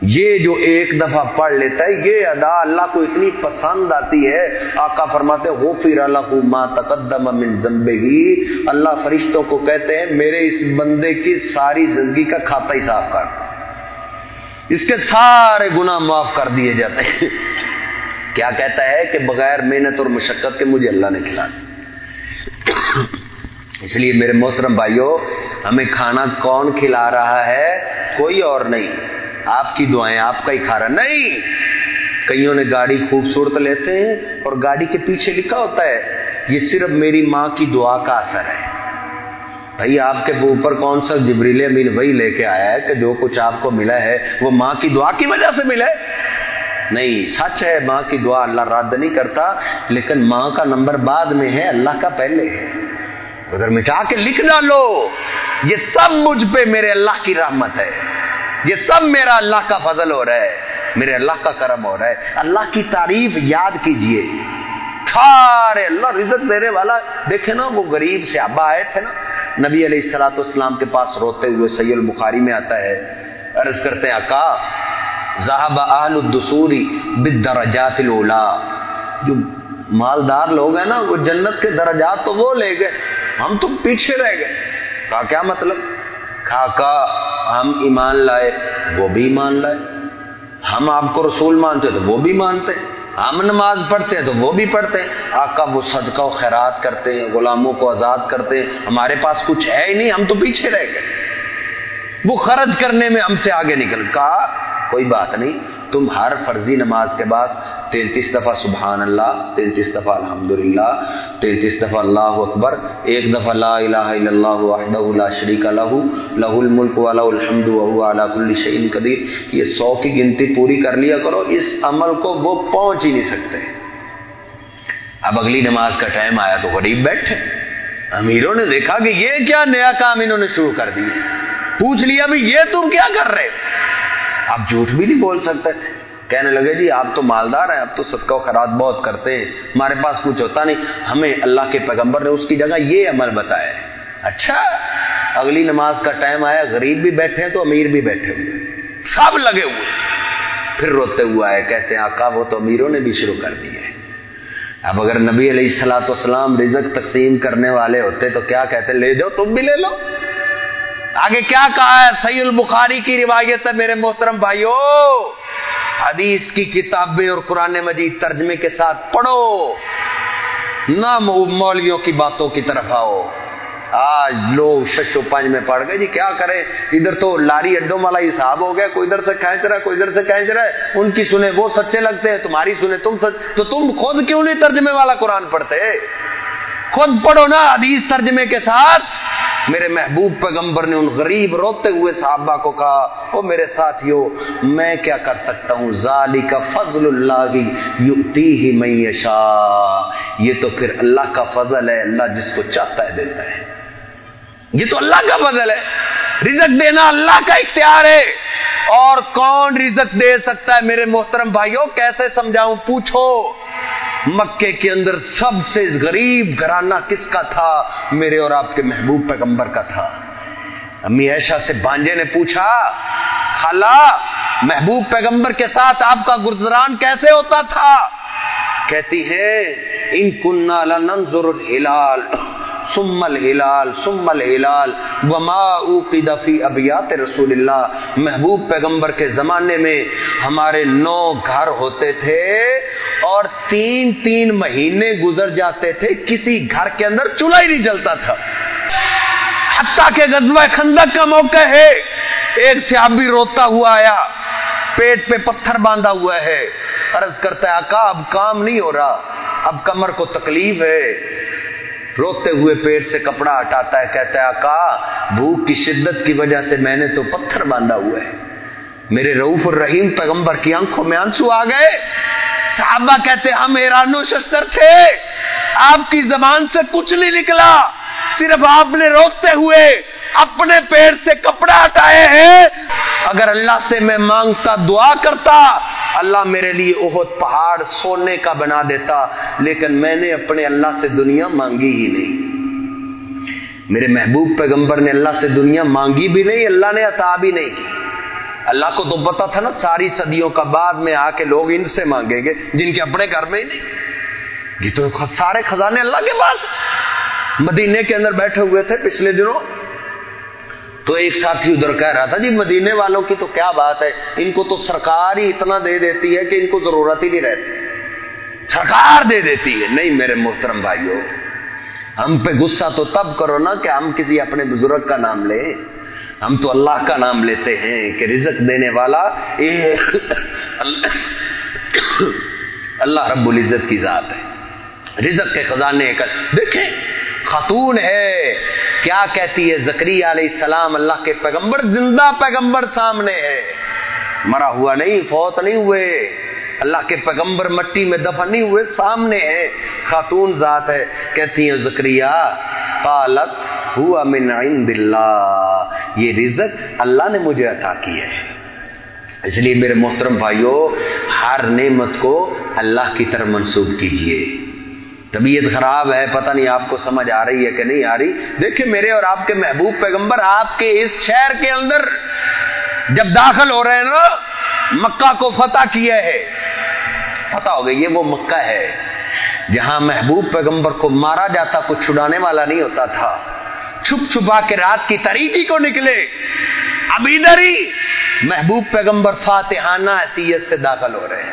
یہ جو ایک دفعہ پڑھ لیتا ہے، یہ ادا اللہ کو اتنی پسند آتی ہے۔ آقا فرماتے ہو پھر اللہ ما تقدم من زمبے اللہ فرشتوں کو کہتے ہیں، میرے اس بندے کی ساری زندگی کا کھاتا ہی صاف کرتا اس کے سارے گناہ معاف کر دیے جاتے ہیں۔ کیا کہتا ہے کہ بغیر محنت اور مشقت کے مجھے اللہ نے کھلا اس لیے میرے محترم بھائیوں ہمیں کھانا کون کھلا رہا ہے؟ کوئی اور نہیں۔ آپ کی دعائیں، آپ کا ہی کھا رہا نہیں! کئیوں نے گاڑی خوبصورت لیتے ہیں اور گاڑی کے پیچھے لکھا ہوتا ہے، یہ صرف میری ماں کی دعا کا اثر ہے۔ بھائی، آپ کے اوپر کون سا جبریل امین وہی لے کے آیا ہے کہ جو کچھ آپ کو ملا ہے، وہ ماں کی دعا کی وجہ سے ملا ہے؟ نہیں، سچ ہے، ماں کی دعا اللہ رد نہیں کرتا، لیکن ماں کا نمبر بعد میں ہے، اللہ کا پہلے ہے۔ ادھر مٹا کے لکھ ڈالو یہ سب مجھ پہ میرے اللہ کی رحمت ہے۔ یہ سب میرا اللہ کا فضل ہو رہا ہے، میرے اللہ کا کرم ہو رہا ہے۔ اللہ کی تعریف یاد کیجیے۔ سارے اللہ رزق دینے والا دیکھے نا، وہ غریب سے ابا آئے تھے نا۔ نبی علیہ السلاۃ اسلام کے پاس روتے ہوئے سی البخاری میں آتا ہے۔ عرض کرتے ہیں اکا زہب اہل الدسوری بدرجات الاولا جو مالدار لوگ ہیں نا، وہ جنت کے درجات تو وہ لے گئے۔ ہم تو پیچھے رہ گئے۔ کہا کیا مطلب؟ کھا ہم ایمان لائے، وہ بھی ایمان لائے۔ ہم آپ کو رسول مانتے تو وہ بھی مانتے۔ ہم نماز پڑھتے ہیں تو وہ بھی پڑھتے ہیں۔ آقا وہ صدقہ و خیرات کرتے ہیں، غلاموں کو آزاد کرتے ہیں۔ ہمارے پاس کچھ ہے ہی نہیں، ہم تو پیچھے رہ گئے۔ وہ خرچ کرنے میں ہم سے آگے نکل۔ کہا، کوئی بات نہیں، تم ہر فرضی نماز کے بعد تینتیس دفعہ سبحان اللہ، تینتیس دفعہ الحمد للہ تینتیس دفعہ اللہ اکبر، ایک دفعہ لا الہ الا اللہ وحدہ لا شریک لہو لہ الملک والا الحمد وهو على كل شيء قدیر۔ یہ سو کی گنتی پوری کر لیا کرو، اس عمل کو وہ پہنچ ہی نہیں سکتے۔ اب اگلی نماز کا ٹائم آیا تو غریب بیٹھے۔ امیروں نے دیکھا کہ یہ کیا نیا کام انہوں نے شروع کر دیا۔ پوچھ لیا بھی، یہ تم کیا کر رہے آپ جھوٹ بھی نہیں بول سکتے۔ تھے کہنے لگے جی آپ تو مالدار ہیں، آپ تو صدقہ و خرات بہت کرتے ہیں، ہمارے پاس کچھ ہوتا نہیں، ہمیں اللہ کے پیغمبر نے اس کی جگہ یہ عمل بتایا اچھا اگلی نماز کا ٹائم آیا، غریب بھی بیٹھے ہیں تو امیر بھی بیٹھے ہوئے سب لگے ہوئے پھر روتے ہوا ہے کہتے ہیں، آقا، وہ تو امیروں نے بھی شروع کر دی ہے۔ اب اگر نبی علیہ السلاۃ والسلام رزق تقسیم کرنے والے ہوتے تو کیا کہتے، لے جاؤ، تم بھی لے لو۔ آگے کیا کہا ہے؟ سی البخاری کی روایت ہے، میرے محترم بھائیو۔ حدیث کی کتابیں اور قرآن مجید ترجمے کے ساتھ پڑھو۔ نہ مولویوں کی باتوں کی طرف آؤ۔ آج لوگ ششو پنج میں پڑ گئے۔ جی کیا کریں؟ ادھر تو لاری اڈوں والا حساب ہو گیا۔ کوئی ادھر سے کھینچ رہا ہے، کوئی ادھر سے کھینچ رہا ہے۔ ان کی سنے وہ سچے لگتے ہیں۔ تمہاری سنے تم سچ تو تم خود کیوں نہیں ترجمے والا قرآن پڑھتے؟ خود پڑھو نا حدیث ترجمے کے ساتھ۔ میرے محبوب پیغمبر نے ان غریب روتے ہوئے صحابہ کو کہا وہ میرے ساتھیوں میں کیا کر سکتا ہوں؟ ظالی کا فضل اللہ یوتی ہی میشا یہ تو پھر اللہ کا فضل ہے، اللہ جس کو چاہتا ہے دیتا ہے۔ یہ تو اللہ کا فضل ہے۔ رزق دینا اللہ کا اختیار ہے۔ اور کون رزق دے سکتا ہے؟ میرے محترم بھائیوں کیسے سمجھاؤں؟ پوچھو۔ مکے کے اندر سب سے غریب گھرانہ کس کا تھا؟ میرے اور آپ کے محبوب پیغمبر کا تھا۔ امی ایشا سے بانجے نے پوچھا، خالہ، محبوب پیغمبر کے ساتھ آپ کا گزران کیسے ہوتا تھا؟ کہتی ہے ان کنہ ثم الہلال ثم الہلال وما اوقد فی ابیات رسول اللہ۔ محبوب پیغمبر کے زمانے میں ہمارے نو گھر ہوتے تھے اور تین تین مہینے گزر جاتے تھے، کسی گھر کے اندر چولہا ہی نہیں جلتا تھا۔ حتیٰ کہ غزوہ خندق کا موقع ہے، ایک صحابی روتا ہوا آیا، پیٹ پہ پتھر باندھا ہوا ہے۔ عرض کرتا ہے، آقا، اب کام نہیں ہو رہا، اب کمر کو تکلیف ہے۔ روتے ہوئے پیٹ سے کپڑا ہٹاتا ہے، کہتا ہے، آقا، بھوک کی شدت کی وجہ سے میں نے تو پتھر باندھا ہوا ہے۔ میرے روف الرحیم پیغمبر کی آنکھوں میں آنسو آ گئے۔ صحابہ کہتے، ہم ایران و شستر تھے۔ آپ کی زبان سے کچھ نہیں نکلا۔ صرف آپ نے روکتے ہوئے اپنے پیر سے کپڑا ہٹائے ہیں۔ اگر اللہ سے میں مانگتا، دعا کرتا اللہ میرے لیے اہد پہاڑ سونے کا بنا دیتا، لیکن میں نے اپنے اللہ سے دنیا مانگی ہی نہیں۔ میرے محبوب پیغمبر نے اللہ سے دنیا مانگی بھی نہیں، اللہ نے عطا بھی نہیں کی۔ اللہ کو تو پتا تھا نا، ساری صدیوں کا بعد میں آ کے لوگ ان سے مانگیں گے، جن کے اپنے گھر میں ہی نہیں۔ یہ تو سارے خزانے اللہ کے پاس۔ مدینے کے اندر بیٹھے ہوئے تھے پچھلے دنوں۔ تو ایک ساتھی ادھر کہہ رہا تھا جی مدینے والوں کی تو کیا بات ہے؟ ان کو تو سرکار ہی اتنا دے دیتی ہے کہ ان کو ضرورت ہی نہیں رہتی۔ سرکار دے دیتی ہے۔ نہیں میرے محترم بھائیوں ہم پہ غصہ تو تب کرو نا کہ ہم کسی اپنے بزرگ کا نام لیں۔ ہم تو اللہ کا نام لیتے ہیں کہ رزق دینے والا اللہ رب العزت کی ذات ہے۔ رزق کے خزانے دیکھیں خاتون ہے۔ کیا کہتی ہے زکری علیہ السلام؟ اللہ کے پیغمبر زندہ پیغمبر سامنے ہے۔ مرا ہوا نہیں، فوت نہیں ہوئے۔ اللہ کے پیغمبر مٹی میں دفن نہیں ہوئے، سامنے ہے۔ خاتون ذات ہے۔ کہتی ہیں زکری قالت ہوا من عند اللہ۔ یہ رزق اللہ نے مجھے عطا کی ہے۔ اس لیے میرے محترم بھائیوں ہر نعمت کو اللہ کی طرف منسوخ کیجیے طبیعت خراب ہے، پتہ نہیں آپ کو سمجھ آ رہی ہے کہ نہیں آ رہی۔ دیکھیں میرے اور آپ کے محبوب پیغمبر، آپ کے اس شہر کے اندر جب داخل ہو رہے ہیں نا، مکہ کو فتح کیا ہے۔ فتح ہو گئی، یہ وہ مکہ ہے جہاں محبوب پیغمبر کو مارا جاتا، کچھ چھڑانے والا نہیں ہوتا تھا۔ چھپ چھپا کے رات کی تاریخی کو نکلے۔ اب ادھر ہی محبوب پیغمبر فاتحانہ حیثیت سے داخل ہو رہے ہیں۔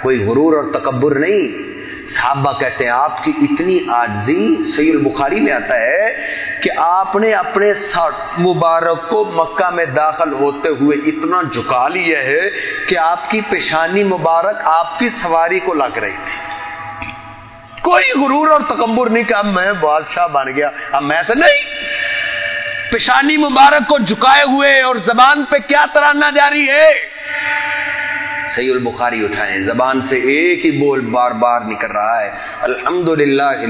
کوئی غرور اور تکبر نہیں۔ صحابہ کہتے ہیں، آپ کی اتنی آجزی سی البخاری میں آتا ہے کہ آپ نے اپنے مبارک کو مکہ میں داخل ہوتے ہوئے اتنا جھکا لیا ہے کہ آپ کی پیشانی مبارک آپ کی سواری کو لگ رہی تھی۔ کوئی غرور اور تکبر نہیں کہ اب میں بادشاہ بن گیا، اب میں سے نہیں۔ پیشانی مبارک کو جھکائے ہوئے اور زبان پہ کیا تراننا جاری ہے؟ سی البخاری اٹھائیں زبان سے ایک ہی بول بار بار نکل رہا ہے۔ الحمد للہ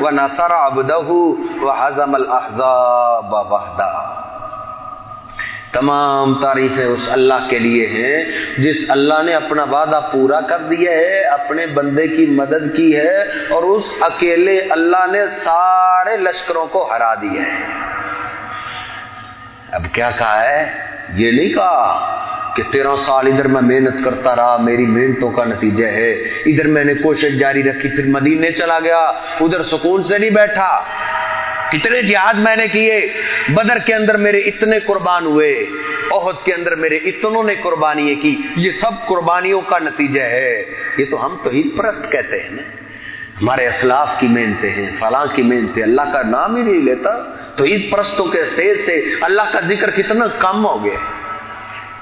و نصر عبدہ و حزم الاحزاب وحدہ۔ تمام تعریفیں اس اللہ کے لیے ہیں۔ جس اللہ نے اپنا وعدہ پورا کر دیا ہے، اپنے بندے کی مدد کی ہے اور اس اکیلے اللہ نے سارے لشکروں کو ہرا دیا ہے۔ اب کیا کہا ہے؟ یہ نہیں کہا۔ کہ تیرہ سال ادھر میں محنت کرتا رہا، میری محنتوں کا نتیجہ ہے۔ ادھر میں نے کوشش جاری رکھی، پھر مدینے چلا گیا۔ ادھر سکون سے نہیں بیٹھا۔ کتنے جہاد میں نے کیے۔ بدر کے اندر میرے اتنے قربان ہوئے۔ عہد کے اندر میرے اتنوں نے قربانی کی۔ یہ سب قربانیوں کا نتیجہ ہے۔ یہ تو ہم تو ہی پرست کہتے ہیں نا۔ ہمارے اسلاف کی محنتیں ہیں، فلاں کی محنتیں۔ اللہ کا نام ہی نہیں لیتا۔ تو عید پرستوں کے اسٹیج سے اللہ کا ذکر کتنا کم ہو گیا۔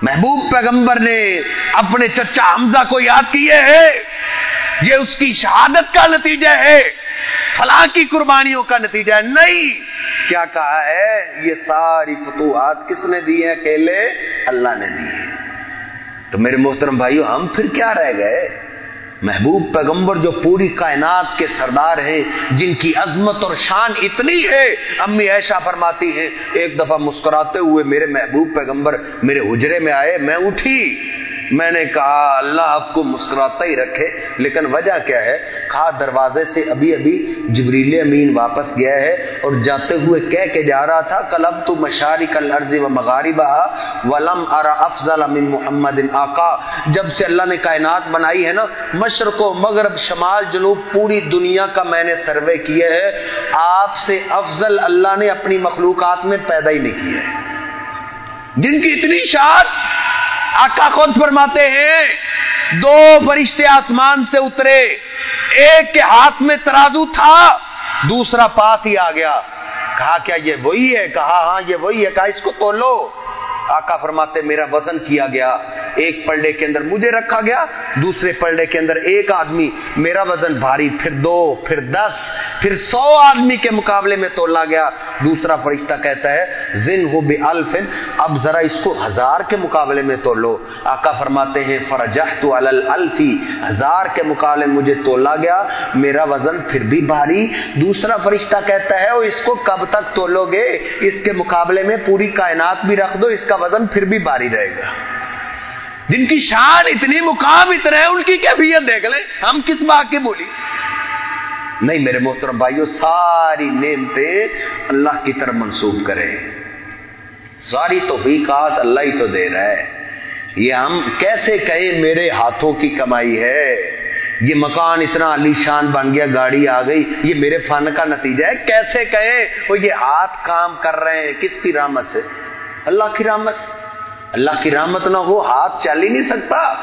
محبوب پیغمبر نے اپنے چچا حمزہ کو یاد کیے ہے یہ اس کی شہادت کا نتیجہ ہے۔ فلاں کی قربانیوں کا نتیجہ ہے۔ نہیں، کیا کہا ہے؟ یہ ساری فتوحات کس نے دی ہیں اکیلے؟ اللہ نے دی ہے تو میرے محترم بھائیو، ہم پھر کیا رہ گئے؟ محبوب پیغمبر جو پوری کائنات کے سردار ہیں، جن کی عظمت اور شان اتنی ہے، امی ایشا فرماتی ہیں، ایک دفعہ مسکراتے ہوئے میرے محبوب پیغمبر میرے حجرے میں آئے، میں اٹھی۔ میں نے کہا، اللہ آپ کو مسکراتا ہی رکھے، لیکن وجہ کیا ہے؟ کہا، دروازے سے ابھی ابھی جبریل امین واپس گیا ہے اور جاتے ہوئے کہہ کے جا رہا تھا کلب تو مشاری کل عرض و مغاربہ ولم ارا افضل من محمد آقا. جب سے اللہ نے کائنات بنائی ہے نا، مشرق و مغرب، شمال، جنوب، پوری دنیا کا میں نے سروے کیا ہے، آپ سے افضل اللہ نے اپنی مخلوقات میں پیدا ہی نہیں کیا ہے۔ جن کی اتنی شاد آقا خود فرماتے ہیں، دو فرشتے آسمان سے اترے، ایک کے ہاتھ میں ترازو تھا، دوسرا پاس ہی آ گیا۔ کہا، کیا یہ وہی ہے؟ کہا ہاں یہ وہی ہے۔ کہا، اس کو تو لو۔ آقا فرماتے میرا وزن کیا گیا؟ ایک پلڑے کے اندر مجھے رکھا گیا، دوسرے پلڑے کے اندر ایک آدمی، میرا وزن بھاری، پھر دو، پھر دس، پھر سو آدمی کے مقابلے میں تولا گیا۔ دوسرا فرشتہ کہتا ہے، زن ہو بے الفن، اب ذرا اس کو ہزار کے مقابلے میں تولو۔ آقا فرماتے ہیں فرجہ تو الفی ہزار کے مقابلے میں مجھے تولا گیا، میرا وزن پھر بھی بھاری۔ دوسرا فرشتہ کہتا ہے اس کو کب تک تولو گے؟ اس کے مقابلے میں پوری کائنات بھی رکھ دو، اس کا وزن پھر بھی باری رہے گا۔ جن کی شان اتنی مقام اتنا ہے ان کی کیفیت دیکھ لیں۔ ہم کس بات کی بولی؟ نہیں میرے محترم بھائیوں ساری نعمتیں اللہ کی طرف منسوخ کریں۔ ساری توفیقات اللہ ہی تو دے رہا ہے۔ یہ ہم کیسے کہیں میرے ہاتھوں کی کمائی ہے؟ یہ مکان اتنا علی شان بن گیا، گاڑی آ گئی۔ یہ میرے فن کا نتیجہ ہے۔ کیسے کہیں؟ وہ یہ ہاتھ کام کر رہے ہیں۔ کس کی رحمت سے؟ اللہ کی رحمت۔ اللہ کی رحمت نہ ہو، ہاتھ چل ہی نہیں سکتا۔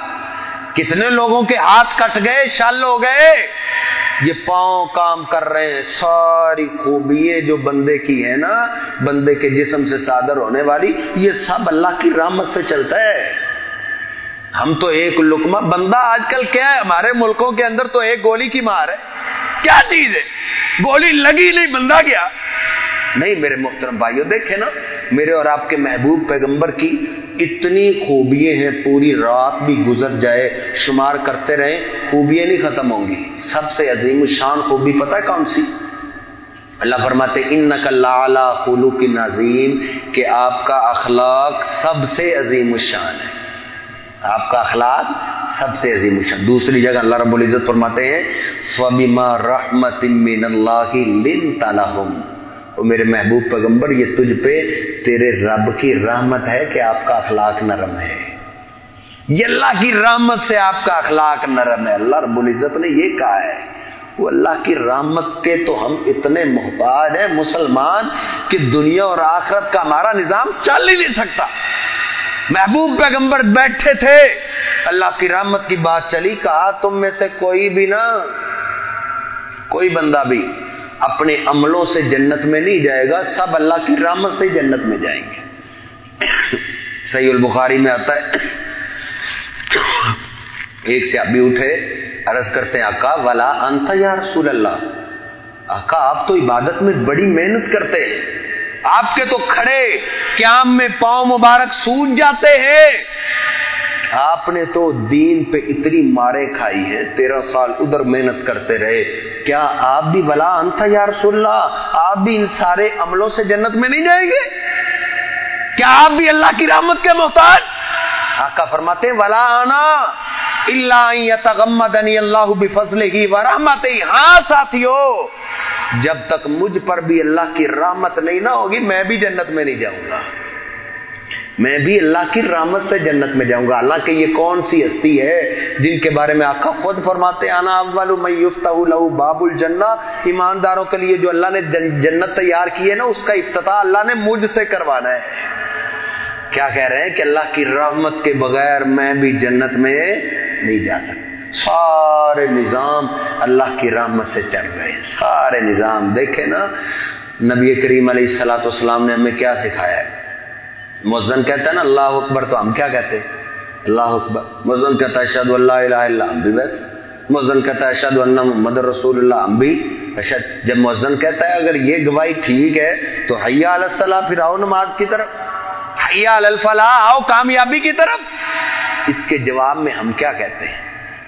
کتنے لوگوں کے ہاتھ کٹ گئے، شل ہو گئے۔ یہ پاؤں کام کر رہے ہیں، ساری خوبیے جو بندے کی ہے نا، بندے کے جسم سے صادر ہونے والی، یہ سب اللہ کی رحمت سے چلتا ہے۔ ہم تو ایک لکما بندہ آج کل کیا ہے؟ ہمارے ملکوں کے اندر تو ایک گولی کی مار ہے۔ کیا چیز ہے؟ گولی لگی نہیں، بندہ گیا۔ نہیں میرے محترم بھائیوں دیکھیں نا، میرے اور آپ کے محبوب پیغمبر کی اتنی خوبیاں ہیں، پوری رات بھی گزر جائے، شمار کرتے رہیں، خوبیاں نہیں ختم ہوں گی۔ سب سے عظیم شان خوبی پتہ ہے کون سی؟ اللہ فرماتے ان نقل خلو کی نظیم کہ آپ کا اخلاق سب سے عظیم الشان ہے۔ آپ کا اخلاق سب سے عظیم الشان دوسری جگہ اللہ رب العزت فرماتے ہیں، فبما رحمت من اللہ لنت لهم میرے محبوب پیغمبر، یہ تجھ پہ تیرے رب کی رحمت ہے کہ آپ کا اخلاق نرم ہے۔ یہ اللہ کی رحمت سے آپ کا اخلاق نرم ہے۔ اللہ رب العزت نے یہ کہا ہے، وہ اللہ کی رحمت کے تو ہم اتنے محتاج ہیں مسلمان کہ دنیا اور آخرت کا ہمارا نظام چل ہی نہیں سکتا۔ محبوب پیغمبر بیٹھے تھے، اللہ کی رحمت کی بات چلی، کہا تم میں سے کوئی بھی نہ، کوئی بندہ بھی اپنے عملوں سے جنت میں نہیں جائے گا، سب اللہ کی رحمت سے جنت میں جائیں گے۔ صحیح البخاری میں آتا ہے۔ ایک سے ابھی اٹھے، عرض کرتے ہیں، آقا، ولا انت یا رسول اللہ آقا، آپ تو عبادت میں بڑی محنت کرتے ہیں۔ آپ کے تو کھڑے، قیام میں پاؤں مبارک سوج جاتے ہیں۔ آپ نے تو دین پہ اتنی مارے کھائی ہے، تیرہ سال ادھر محنت کرتے رہے۔ کیا آپ بھی بلا انتھا یا رسول اللہ؟ آپ بھی ان سارے عملوں سے جنت میں نہیں جائیں گے؟ کیا آپ بھی اللہ کی رحمت کے محتاج آقا فرماتے ولا آنا اللہ اللہ بفضل ہی و رحمت ہاں ساتھیو، جب تک مجھ پر بھی اللہ کی رحمت نہیں نہ ہوگی، میں بھی جنت میں نہیں جاؤں گا۔ میں بھی اللہ کی رحمت سے جنت میں جاؤں گا۔ اللہ کہ یہ کون سی ہستی ہے جن کے بارے میں آقا خود فرماتے آنا اول من یفتح له باب الجنہ ایمانداروں کے لیے جو اللہ نے جنت تیار کی ہے نا، اس کا افتتاح اللہ نے مجھ سے کروانا ہے۔ کیا کہہ رہے ہیں کہ اللہ کی رحمت کے بغیر میں بھی جنت میں نہیں جا سکتا؟ سارے نظام اللہ کی رحمت سے چل گئے سارے نظام دیکھے نا، نبی کریم علیہ السلاۃ والسلام نے ہمیں کیا سکھایا ہے؟ مزن کہتا ہے نا، اللہ اکبر تو ہم کیا کہتے ہیں؟ اللہ اکبر۔ مزن کہتا ہے شاد اللہ الہ اللہ ہم بھی بس۔ مزن کہتا ہے شاد اللہ محمد رسول اللہ ہم بھی۔ اشد جب مزن کہتا ہے، اگر یہ گواہی ٹھیک ہے، تو حیا علیہ پھر آؤ نماز کی طرف۔ حیا الفلاح، آؤ کامیابی کی طرف۔ اس کے جواب میں ہم کیا کہتے ہیں؟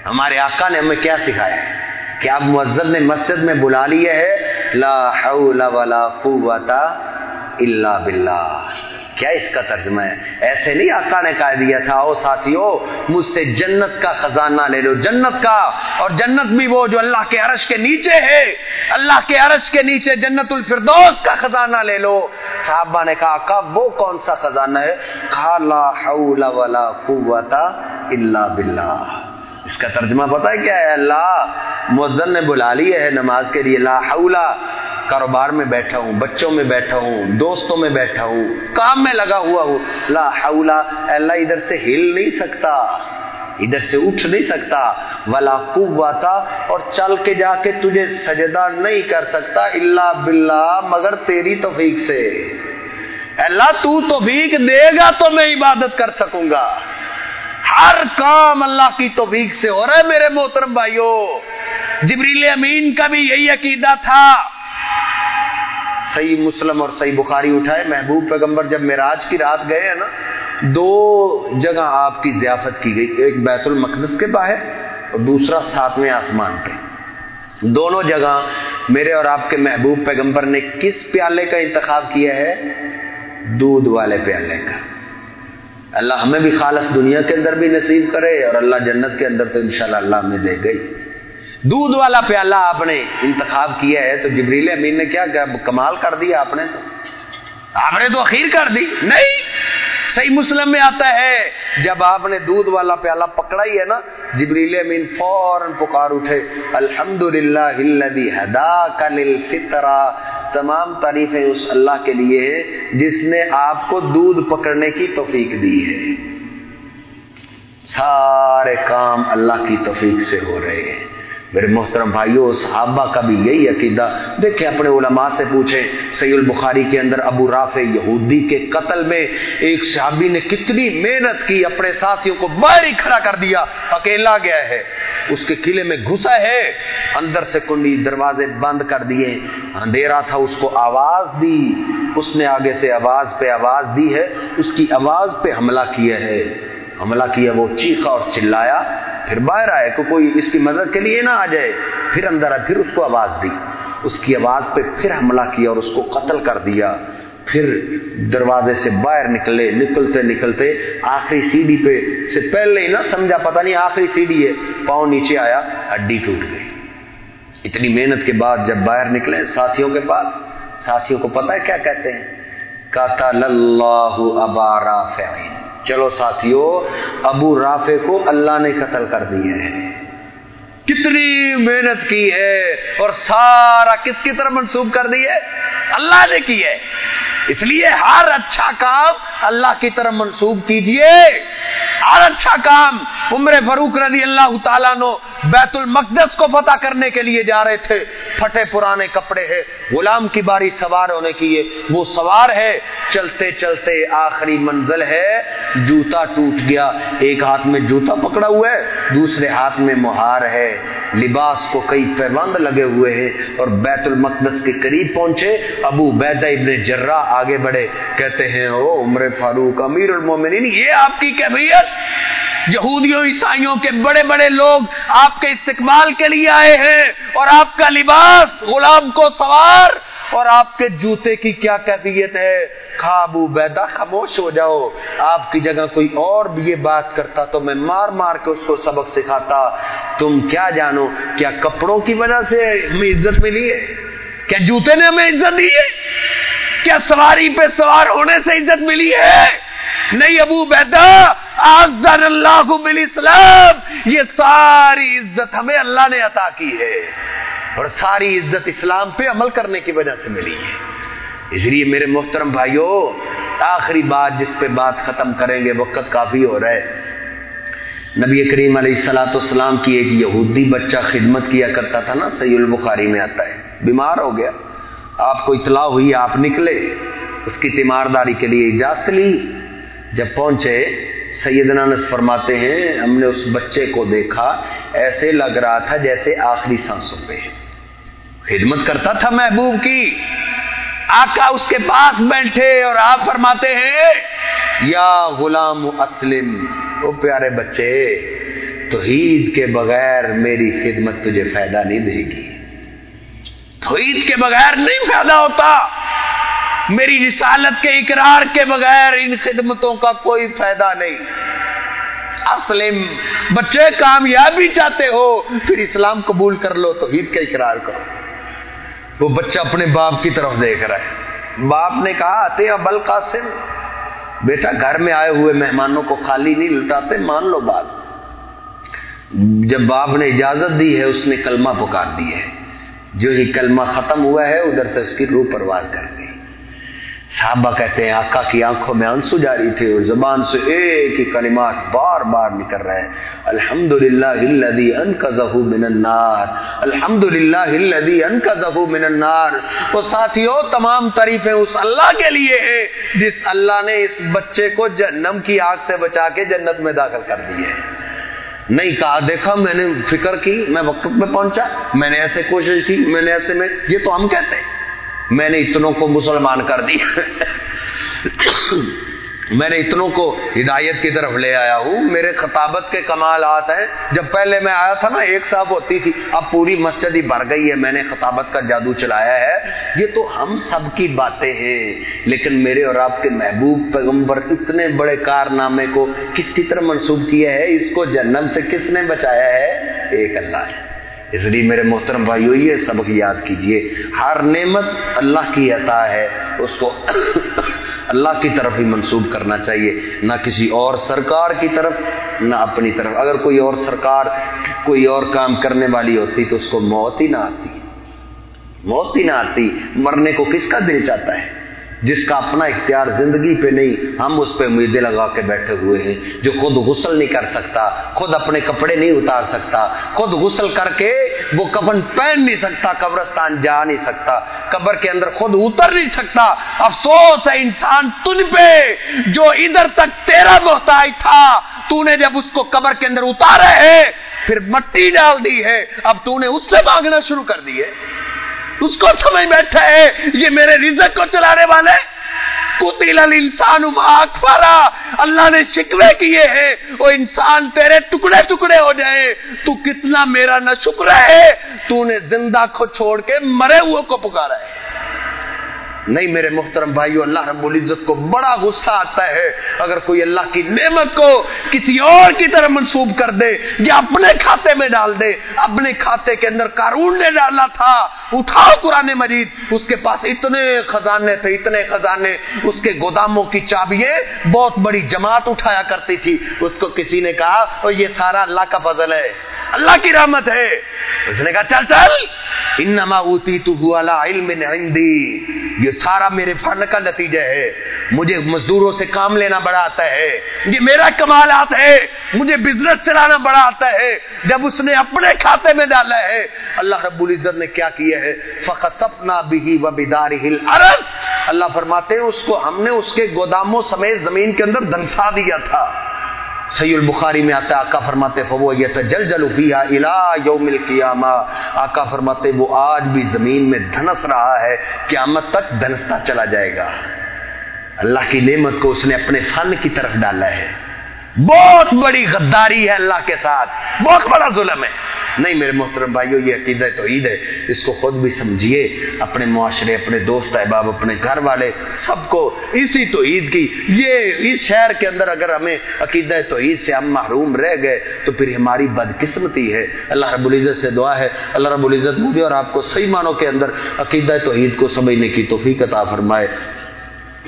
ہمارے آقا نے ہمیں کیا سکھایا؟ ہے کہ آپ مزن نے مسجد میں بلا لیے ہے، لا حول ولا قوت الا باللہ۔ کیا اس کا ترجمہ ہے؟ ایسے نہیں آقا نے کہہ دیا تھا، او ساتھیو، مجھ سے جنت کا خزانہ لے لو، جنت کا۔ اور جنت بھی وہ جو اللہ کے عرش کے نیچے ہے۔ اللہ کے عرش کے نیچے جنت الفردوس کا خزانہ لے لو۔ صحابہ نے کہا، آقا، وہ کون سا خزانہ ہے؟ کہا لا حول ولا قوت الا باللہ. اس کا ترجمہ پتا ہے کیا ہے؟ اللہ مؤذن نے بلا لی ہے نماز کے لیے، لا حولا کاروبار میں بیٹھا ہوں، بچوں میں بیٹھا ہوں، دوستوں میں بیٹھا ہوں، کام میں لگا ہوا ہوں۔ لا حولا اللہ ادھر سے ہل نہیں سکتا، ادھر سے اٹھ نہیں سکتا۔ ولا قوتا اور چل کے جا کے تجھے سجدہ نہیں کر سکتا اللہ باللہ، مگر تیری توفیق سے۔ اللہ، تو توفیق دے گا تو میں عبادت کر سکوں گا۔ ہر کام اللہ کی توفیق سے ہو رہا ہے، میرے محترم بھائیوں جبریل امین کا بھی یہی عقیدہ تھا۔ صحیح مسلم اور صحیح بخاری اٹھائے، محبوب پیغمبر جب میراج کی رات گئے ہیں نا، دو جگہ آپ کی ضیافت کی گئی، ایک بیت المقدس کے باہر اور دوسرا ساتویں آسمان پہ۔ دونوں جگہ میرے اور آپ کے محبوب پیغمبر نے کس پیالے کا انتخاب کیا ہے؟ دودھ والے پیالے کا۔ اللہ ہمیں بھی خالص دنیا کے اندر بھی نصیب کرے اور اللہ جنت کے اندر تو انشاءاللہ اللہ ہمیں دے گئی۔ دودھ والا پیالہ آپ نے انتخاب کیا ہے تو جبریل امین نے کیا کمال کر دیا آپ نے تو۔ آپ نے تو اخیر کر دی۔ نہیں! صحیح مسلم میں آتا ہے۔ جب آپ نے دودھ والا پیالہ پکڑا ہی ہے نا، جبریل امین فوراً پکار اٹھے۔ الحمد للہ ہدا کل فطرا تمام تعریفیں اس اللہ کے لیے ہیں، جس نے آپ کو دودھ پکڑنے کی توفیق دی ہے۔ سارے کام اللہ کی توفیق سے ہو رہے ہیں۔ میرے محترم بھائیوں صحابہ کا بھی یہی عقیدہ۔ دیکھیں، اپنے علماء سے پوچھیں سی البخاری کے اندر ابو رافع یہودی کے قتل میں ایک صحابی نے کتنی محنت کی، اپنے ساتھیوں کو باہر ہی کھڑا کر دیا، اکیلا گیا ہے۔ اس کے قلعے میں گھسا ہے، اندر سے کنڈی دروازے بند کر دیے۔ اندھیرا تھا، اس کو آواز دی۔ اس نے آگے سے آواز پہ آواز دی ہے، اس کی آواز پہ حملہ کیا ہے۔ حملہ کیا، وہ چیخا اور چلایا۔ پھر باہر آئے کہ کوئی اس کی مدد کے لیے نہ آ جائے۔ پھر اندر آئے پھر اس کو آواز دی۔ اس کی آواز پہ پھر حملہ کیا اور اس کو قتل کر دیا۔ پھر دروازے سے باہر نکلے، نکلتے نکلتے آخری سیڑھی پہ سے پہلے ہی نہ سمجھا پتا نہیں آخری سیڑھی ہے، پاؤں نیچے آیا، ہڈی ٹوٹ گئی۔ اتنی محنت کے بعد جب باہر نکلے ساتھیوں کے پاس، ساتھیوں کو پتا ہے کیا کہتے ہیں؟ قتل اللہ ابارا فعین چلو ساتھیو، ابو رافع کو اللہ نے قتل کر دیا ہے کتنی محنت کی ہے اور سارا کس کی طرف منسوخ کر دی ہے؟ اللہ نے کی ہے۔ اس لیے ہر اچھا کام اللہ کی طرف منسوخ کیجیے۔ ہر اچھا کام عمر فروخ رضی اللہ تعالیٰ نو بیت المقدس کو فتح کرنے کے لیے جا رہے تھے۔ پھٹے پرانے کپڑے ہیں۔ غلام کی باری سوار ہونے کی ہے وہ سوار ہے۔ چلتے چلتے آخری منزل ہے۔ جوتا ٹوٹ گیا۔ ایک ہاتھ میں جوتا پکڑا ہوا ہے۔ دوسرے ہاتھ میں مہار ہے۔ لباس کو کئی پیبند لگے ہوئے ہیں اور بیت المقدس کے قریب پہنچے۔ ابو بیدہ ابن جرہ آگے بڑھے، کہتے ہیں، او عمر فاروق، امیر المومنین، یہ آپ کی کیفیت؟ یہودیوں، عیسائیوں کے بڑے بڑے لوگ آپ کے استقبال کے لیے آئے ہیں اور آپ کا لباس غلام کو سوار اور آپ کے جوتے کی کیا کیفیت ہے؟ خابو بیدا خاموش ہو جاؤ۔ آپ کی جگہ کوئی اور بھی یہ بات کرتا تو میں مار مار کے اس کو سبق سکھاتا۔ تم کیا جانو، کیا کپڑوں کی وجہ سے ہمیں عزت ملی ہے؟ کیا جوتے نے ہمیں عزت دی ہے؟ کیا سواری پہ سوار ہونے سے عزت ملی ہے؟ نہیں ابو بیدا آزن اللہ اسلام یہ ساری عزت ہمیں اللہ نے عطا کی ہے۔ اور ساری عزت اسلام پہ عمل کرنے کی وجہ سے ملی ہے۔ اس لیے میرے محترم بھائیوں آخری بات جس پہ بات ختم کریں گے، وقت کافی ہو رہا ہے۔ نبی کریم علیہ السلاۃ السلام کی ایک یہودی بچہ خدمت کیا کرتا تھا نا سی البخاری میں آتا ہے۔ بیمار ہو گیا۔ آپ کو اطلاع ہوئی آپ نکلے، اس کی تیمارداری کے لیے اجازت لی۔ جب پہنچے، سیدنا نس فرماتے ہیں، ہم نے اس بچے کو دیکھا، ایسے لگ رہا تھا جیسے آخری سانسوں پہ۔ خدمت کرتا تھا محبوب کی۔ آقا اس کے پاس بیٹھے اور آپ فرماتے ہیں، یا غلام اسلم وہ پیارے بچے، توحید کے بغیر میری خدمت تجھے فائدہ نہیں دے گی۔ توحید کے بغیر نہیں فائدہ ہوتا۔ میری رسالت کے اقرار کے بغیر ان خدمتوں کا کوئی فائدہ نہیں۔ اسلم، بچے کامیابی چاہتے ہو، پھر اسلام قبول کر لو تو عید کا اقرار کرو۔ وہ بچہ اپنے باپ کی طرف دیکھ رہا ہے۔ باپ نے کہا آتے ابل قاسم۔ بیٹا، گھر میں آئے ہوئے مہمانوں کو خالی نہیں لٹاتے، مان لو بات۔ جب باپ نے اجازت دی ہے، اس نے کلمہ پکار دی ہے جو ہی کلمہ ختم ہوا ہے، ادھر سے اس کی روح پرواز کر گئی صحابہ کہتے ہیں، آقا کی آنکھوں میں انسو جاری تھے اور زبان سے ایک ہی کلمات بار بار نکل رہے ہیں۔ الحمد للہ ان من النار۔ الحمد للہ ان من النار۔ وہ ساتھیوں تمام تعریفیں اس اللہ کے لیے ہیں، جس اللہ نے اس بچے کو جنم کی آگ سے بچا کے جنت میں داخل کر دی ہے۔ نہیں کہا، دیکھا، میں نے فکر کی، میں وقت میں پہنچا، میں نے ایسے کوشش کی، میں نے ایسے میں، یہ تو ہم کہتے ہیں۔ میں نے اتنوں کو مسلمان کر دی میں نے اتنوں کو ہدایت کی طرف لے آیا ہوں۔ میرے خطابت کے کمالات ہیں۔ جب پہلے میں آیا تھا نا، ایک صاحب ہوتی تھی، اب پوری مسجد ہی بھر گئی ہے۔ میں نے خطابت کا جادو چلایا ہے۔ یہ تو ہم سب کی باتیں ہیں۔ لیکن میرے اور آپ کے محبوب پیغمبر اتنے بڑے کارنامے کو کس کی طرح منسوخ کیا ہے؟ اس کو جنم سے کس نے بچایا ہے؟ ایک اللہ ہے۔ اس لیے میرے محترم بھائیو، یہ سبق یاد کیجیے، ہر نعمت اللہ کی عطا ہے، اس کو اللہ کی طرف ہی منسوب کرنا چاہیے، نہ کسی اور سرکار کی طرف، نہ اپنی طرف۔ اگر کوئی اور سرکار کوئی اور کام کرنے والی ہوتی تو اس کو موت ہی نہ آتی۔ موت ہی نہ آتی، مرنے کو کس کا دل چاہتا ہے؟ جس کا اپنا اختیار زندگی پہ نہیں، ہم اس پہ امیدیں لگا کے بیٹھے ہوئے ہیں، جو خود غسل نہیں کر سکتا، خود اپنے کپڑے نہیں اتار سکتا، خود غسل کر کے وہ کفن پہن نہیں سکتا، قبرستان جا نہیں سکتا، قبر کے اندر خود اتر نہیں سکتا۔ افسوس ہے انسان تجھ پہ، جو ادھر تک تیرا محتاج تھا تو نے جب اس کو قبر کے اندر اتارا ہے پھر مٹی ڈال دی ہے، اب تو نے اس سے مانگنا شروع کر دی ہے۔ اس کو سمجھ بیٹھا ہے، یہ میرے رزق کو چلانے والے۔ کتل انسان اللہ نے شکوے کیے ہیں۔ وہ انسان تیرے ٹکڑے ٹکڑے ہو جائے۔ تو کتنا میرا نہ شکر ہے۔ تو نے زندہ کو چھوڑ کے مرے ہوئے کو پکارا ہے۔ نہیں میرے محترم بھائیو، اللہ رب العزت کو بڑا غصہ آتا ہے۔ اگر کوئی اللہ کی نعمت کو کسی اور کی طرح منسوب کر دے یا اپنے کھاتے میں ڈال دے، اپنے کھاتے کے اندر کارون نے ڈالا تھا، اٹھاؤ قرآن مجید۔ اس کے پاس اتنے خزانے تھے، اتنے خزانے۔ اس کے گوداموں کی چابیاں بہت بڑی جماعت اٹھایا کرتی تھی۔ اس کو کسی نے کہا اور یہ سارا اللہ کا فضل ہے، اللہ کی رحمت ہے۔ اس نے کہا، چل چل۔ انما اوتی تو علم عندی۔ یہ سارا میرے فن کا نتیجہ ہے۔ مجھے مزدوروں سے کام لینا بڑا آتا ہے۔ یہ میرا کمال آتا ہے۔ مجھے بزنس چلانا بڑا آتا ہے۔ جب اس نے اپنے کھاتے میں ڈالا ہے، اللہ رب العزت نے کیا کیا ہے؟ فخسفنا به وبداره الارض اللہ فرماتے ہیں، اس کو ہم نے اس کے گوداموں سمیت زمین کے اندر دنسا دیا تھا۔ سی البخاری میں آتا ہے، آقا فرماتے فو یہ جل جل فیہا الى یوم القیامہ آقا فرماتے، وہ آج بھی زمین میں دھنس رہا ہے، قیامت تک دھنستا چلا جائے گا۔ اللہ کی نعمت کو اس نے اپنے فن کی طرف ڈالا ہے۔ بہت بڑی غداری ہے اللہ کے ساتھ۔ بہت بڑا ظلم ہے۔ نہیں میرے محترم بھائیو، یہ عقیدہ توحید ہے۔ اس کو خود بھی سمجھیے۔ اپنے معاشرے، اپنے دوست، احباب، اپنے گھر والے سب کو اسی توحید کی، یہ اس شہر کے اندر اگر ہمیں عقیدہ توحید سے ہم محروم رہ گئے، تو پھر ہماری بدقسمتی ہے۔ اللہ رب العزت سے دعا ہے۔ اللہ رب العزت مجھے اور آپ کو صحیح معنوں کے اندر عقیدہ توحید کو سمجھنے کی توفیق عطا فرمائے۔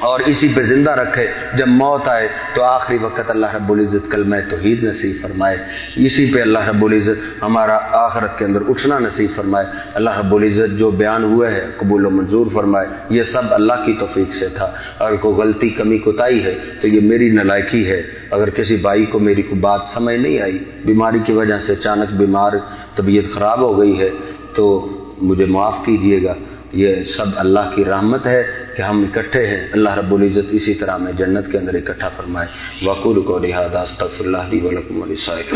اور اسی پہ زندہ رکھے جب موت آئے تو آخری وقت اللہ رب العزت کلمہ توحید نصیب فرمائے۔ اسی پہ اللہ رب العزت ہمارا آخرت کے اندر اٹھنا نصیب فرمائے۔ اللہ رب العزت جو بیان ہوا ہے قبول و منظور فرمائے۔ یہ سب اللہ کی توفیق سے تھا۔ اگر کوئی غلطی، کمی، کوتاہی ہے تو یہ میری نلائکی ہے۔ اگر کسی بھائی کو میری کوئی بات سمجھ نہیں آئی، بیماری کی وجہ سے اچانک بیمار طبیعت خراب ہو گئی ہے تو مجھے معاف کیجیے گا۔ یہ سب اللہ کی رحمت ہے کہ ہم اکٹھے ہیں۔ اللہ رب العزت اسی طرح میں جنت کے اندر اکٹھا فرمائے۔ وقول کو لہٰذا استغفر اللہ علی ولکم ولسائر